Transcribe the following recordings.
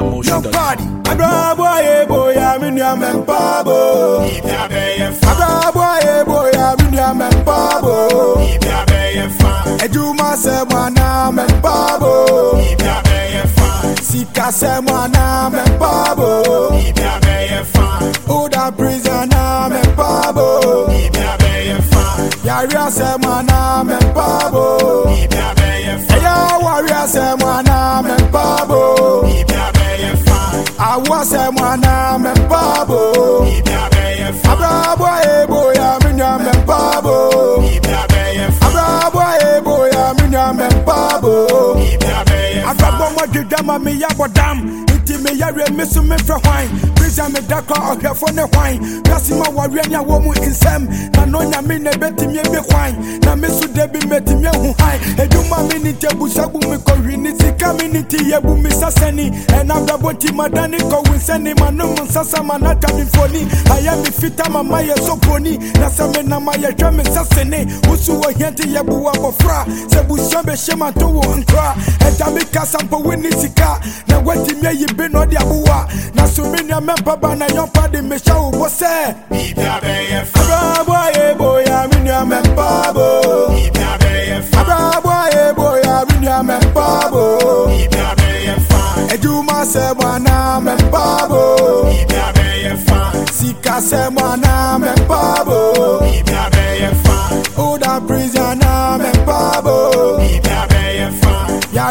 na motion dadi. abrabo aye boya mi ni ame mpa bo. ibi abẹ yẹ fa. abrabo aye boya mi ni ame mpa bo. ibi abẹ yẹ fa. ejuma sẹ mu ana mẹ mpa bo. ibi abẹ yẹ fa. sika sẹ mu ana mẹ mpa bo. ibi abẹ yẹ fa. oda prison na mẹ mpa bo. ibi abẹ yẹ fa. yàrá sẹ mu ana mẹ mpa bo. ibi abẹ yẹ fa. ẹyà wàrí ẹsẹ mu. awo sɛ mo ana mɛ mpa bo abrabɔ ebo ya mi nua mɛ mpa bo abrabɔ ya mi nua mɛ mpa bo agbabɔ mo dida nti mi me mi mefrɛ hwan prisia meda kɔ ɔhwɛfo ne hwan kasima wɔwerɛ ne a wɔ mu nsɛm na no nyame na mi ami hwan na me so da bi mɛtumi ahu hann adwuma me ne nti abusa bu me kɔhwi ne sika me ne nti yɛbu me sasani ɛna brɛbɔ nti madane kɔwo nsɛne manom nsasa manata mfoni ayɛ me fita mama yɛ so poni na sɛ menam ayɛhwɛ me sasene wo so wɔ hia nti yɛbu wɔ abɔfra sɛ busua bɛhyɛ manto wɔ nkora Jamaica sampo wini sika na weti mye yibe no di abuwa na sumini ame baba na yon padi me shawu bose Ibya beye oh. fa Abra boye boya mini ame babo Ibya beye fa Abra boye boya mini ame babo Ibya beye fa Ejuma se mwana ame babo Ibya fa Sika se mwana ame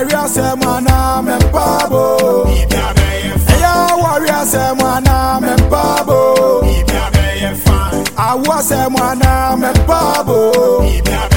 warrior say mwana me pabo. Eya warrior say mwana me pabo. Awo say mwana me pabo.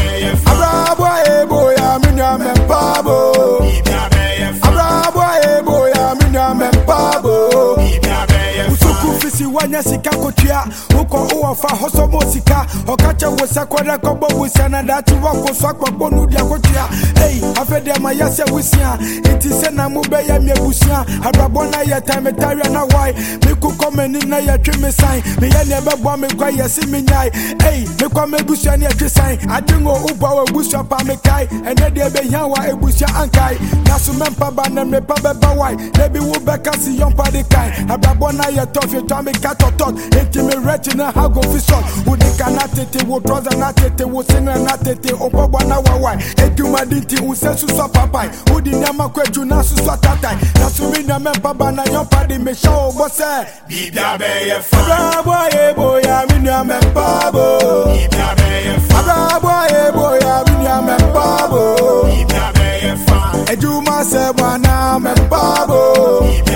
obi si wanya sika kotua wokɔ wowɔ fa hɔsɔ ma sika ɔka kyɛ wo sɛ kɔdɛ kɔbɔ wo sia na daakye woako so akpɔkpɔ no dua kotua ei afei deɛ ma yɛ sɛ wosia enti sɛ na mobɛyɛ miabusua abrabɔ na yɛ tametawia na wae meku kɔ m'anim na yɛtwe me san meyɛ neɛ bɛboa me kwa yɛ si menyae ei mekɔ m'abusua ne yɛtwe san adengo wobɔ wɔ abusua pa mekae ɛnɛ deɛ bɛhia wa abusua ankae naso mɛmpa ba na mmepa bɛba wae na bi wobɛka si yɔmpa de kae abrabɔ na yɛ tɔfie tọ́ mi ká tọ̀tọ̀ ètí mi rẹ́tì náà ha gò fi sọ òdìkà náà tètè wò trọ́sà náà tètè wò sinra náà tètè òpópó náà wà wà ètùmá di ti ǹsẹ́ sùsọ pàpà òdì ní amakọ ẹ̀jú náà sùsọ tàtà náà sùnmí náà mẹ́ bàbá náà yọ pàdé mi ṣá o gbọ́ sẹ́. bíbí abẹ́ yẹ fún. abúlábọ̀ yẹ bóyá mi ni àmẹ́ pàbò. bíbí abẹ́ yẹ fún. abúlábọ̀ yẹ mi ni àmẹ́ pàbò. bíbí abẹ́ yẹ fún. ẹ̀jú máa sẹ́ wọn náà mẹ́ pàbò. bíbí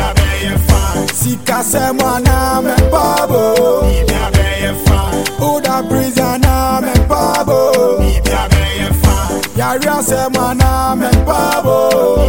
semana me pavo